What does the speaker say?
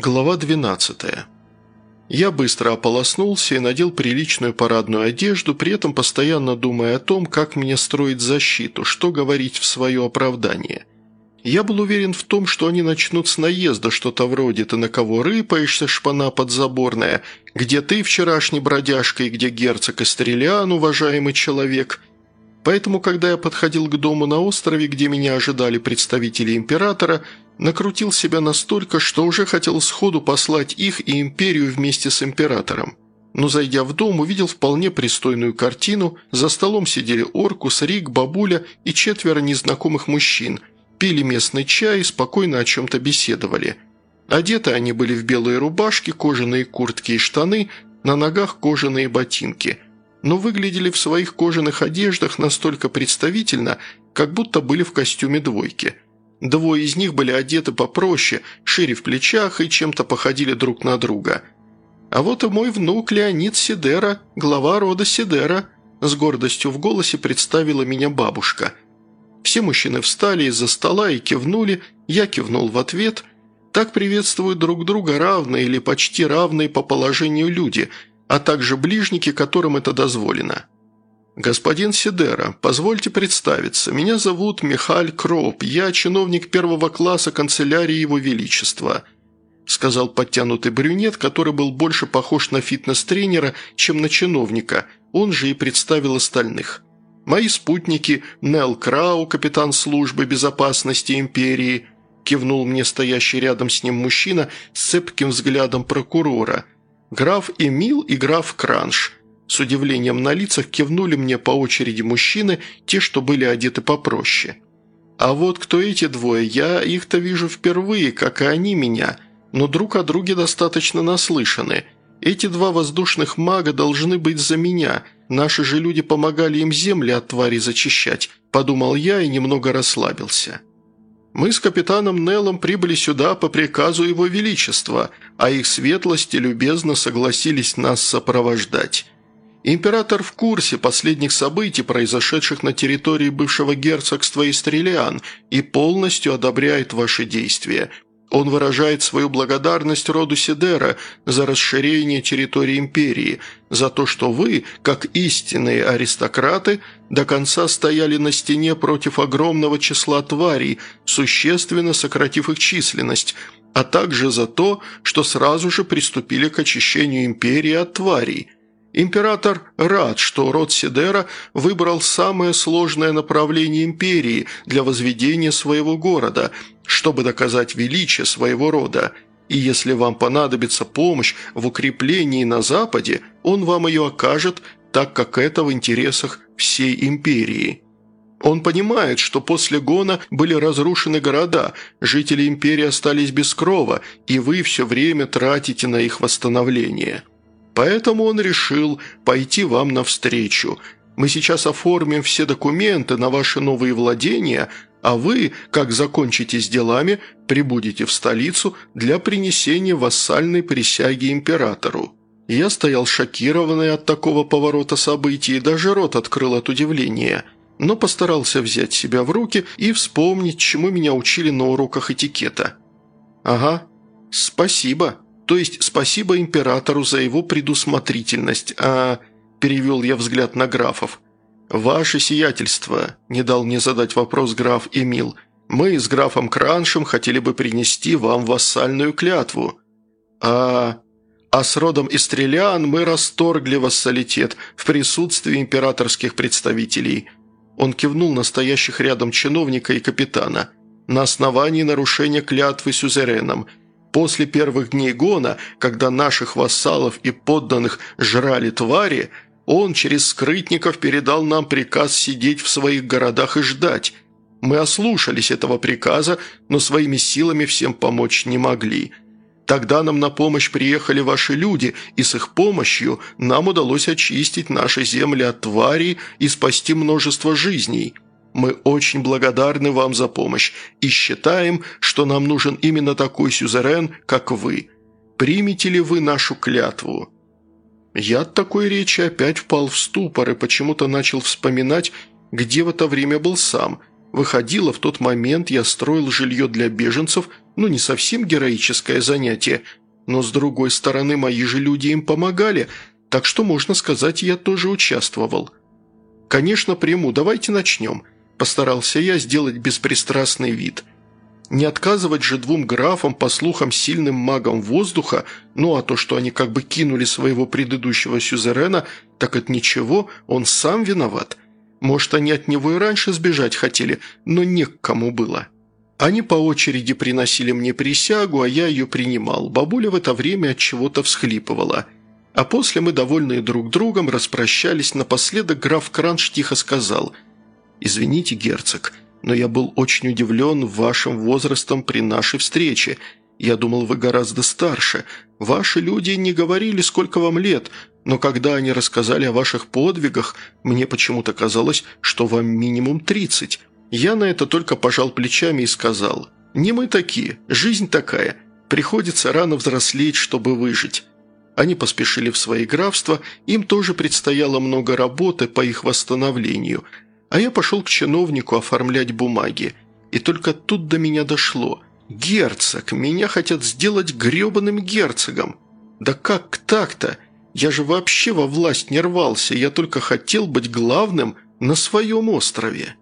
Глава 12. Я быстро ополоснулся и надел приличную парадную одежду, при этом постоянно думая о том, как мне строить защиту, что говорить в свое оправдание. Я был уверен в том, что они начнут с наезда, что-то вроде «ты на кого рыпаешься, шпана подзаборная», «где ты, вчерашний бродяжка, и где герцог Истрелиан, уважаемый человек», Поэтому, когда я подходил к дому на острове, где меня ожидали представители императора, накрутил себя настолько, что уже хотел сходу послать их и империю вместе с императором. Но, зайдя в дом, увидел вполне пристойную картину. За столом сидели Оркус, Рик, бабуля и четверо незнакомых мужчин. Пили местный чай и спокойно о чем-то беседовали. Одеты они были в белые рубашки, кожаные куртки и штаны, на ногах кожаные ботинки. Но выглядели в своих кожаных одеждах настолько представительно, как будто были в костюме двойки – Двое из них были одеты попроще, шире в плечах и чем-то походили друг на друга. А вот и мой внук Леонид Сидера, глава рода Сидера, с гордостью в голосе представила меня бабушка. Все мужчины встали из-за стола и кивнули, я кивнул в ответ. Так приветствуют друг друга равные или почти равные по положению люди, а также ближники, которым это дозволено. «Господин Сидера, позвольте представиться. Меня зовут Михаль Кроп. Я чиновник первого класса канцелярии Его Величества», сказал подтянутый брюнет, который был больше похож на фитнес-тренера, чем на чиновника. Он же и представил остальных. «Мои спутники – Нел Крау, капитан службы безопасности империи», кивнул мне стоящий рядом с ним мужчина с цепким взглядом прокурора. «Граф Эмил и граф Кранш – с удивлением на лицах кивнули мне по очереди мужчины, те, что были одеты попроще. А вот кто эти двое, я их-то вижу впервые, как и они меня, но друг о друге достаточно наслышаны. Эти два воздушных мага должны быть за меня, наши же люди помогали им земли от твари зачищать, подумал я и немного расслабился. Мы с капитаном Неллом прибыли сюда по приказу Его Величества, а их светлости любезно согласились нас сопровождать. Император в курсе последних событий, произошедших на территории бывшего герцогства Истрелиан, и полностью одобряет ваши действия. Он выражает свою благодарность роду Сидера за расширение территории империи, за то, что вы, как истинные аристократы, до конца стояли на стене против огромного числа тварей, существенно сократив их численность, а также за то, что сразу же приступили к очищению империи от тварей – Император рад, что род Сидера выбрал самое сложное направление империи для возведения своего города, чтобы доказать величие своего рода. И если вам понадобится помощь в укреплении на Западе, он вам ее окажет, так как это в интересах всей империи. Он понимает, что после гона были разрушены города, жители империи остались без крова, и вы все время тратите на их восстановление. Поэтому он решил пойти вам навстречу. Мы сейчас оформим все документы на ваши новые владения, а вы, как закончите с делами, прибудете в столицу для принесения вассальной присяги императору». Я стоял шокированный от такого поворота событий и даже рот открыл от удивления, но постарался взять себя в руки и вспомнить, чему меня учили на уроках этикета. «Ага, спасибо», то есть спасибо императору за его предусмотрительность, а...» – перевел я взгляд на графов. «Ваше сиятельство», – не дал мне задать вопрос граф Эмил, – «мы с графом Краншем хотели бы принести вам вассальную клятву». «А...» «А с родом Истрелян мы расторгли вассалитет в присутствии императорских представителей». Он кивнул настоящих рядом чиновника и капитана. «На основании нарушения клятвы сюзереном – После первых дней гона, когда наших вассалов и подданных жрали твари, он через скрытников передал нам приказ сидеть в своих городах и ждать. Мы ослушались этого приказа, но своими силами всем помочь не могли. Тогда нам на помощь приехали ваши люди, и с их помощью нам удалось очистить наши земли от тварей и спасти множество жизней». Мы очень благодарны вам за помощь и считаем, что нам нужен именно такой сюзерен, как вы. Примете ли вы нашу клятву?» Я от такой речи опять впал в ступор и почему-то начал вспоминать, где в это время был сам. Выходило, в тот момент я строил жилье для беженцев, ну не совсем героическое занятие, но с другой стороны мои же люди им помогали, так что, можно сказать, я тоже участвовал. «Конечно, приму, давайте начнем», – постарался я сделать беспристрастный вид. Не отказывать же двум графам, по слухам, сильным магам воздуха, ну а то, что они как бы кинули своего предыдущего сюзерена, так это ничего, он сам виноват. Может, они от него и раньше сбежать хотели, но не к кому было. Они по очереди приносили мне присягу, а я ее принимал. Бабуля в это время от чего-то всхлипывала. А после мы, довольные друг другом, распрощались. Напоследок граф Кранш тихо сказал «Извините, герцог, но я был очень удивлен вашим возрастом при нашей встрече. Я думал, вы гораздо старше. Ваши люди не говорили, сколько вам лет, но когда они рассказали о ваших подвигах, мне почему-то казалось, что вам минимум тридцать. Я на это только пожал плечами и сказал, «Не мы такие, жизнь такая, приходится рано взрослеть, чтобы выжить». Они поспешили в свои графства, им тоже предстояло много работы по их восстановлению – а я пошел к чиновнику оформлять бумаги. И только тут до меня дошло. «Герцог! Меня хотят сделать гребаным герцогом!» «Да как так-то? Я же вообще во власть не рвался, я только хотел быть главным на своем острове!»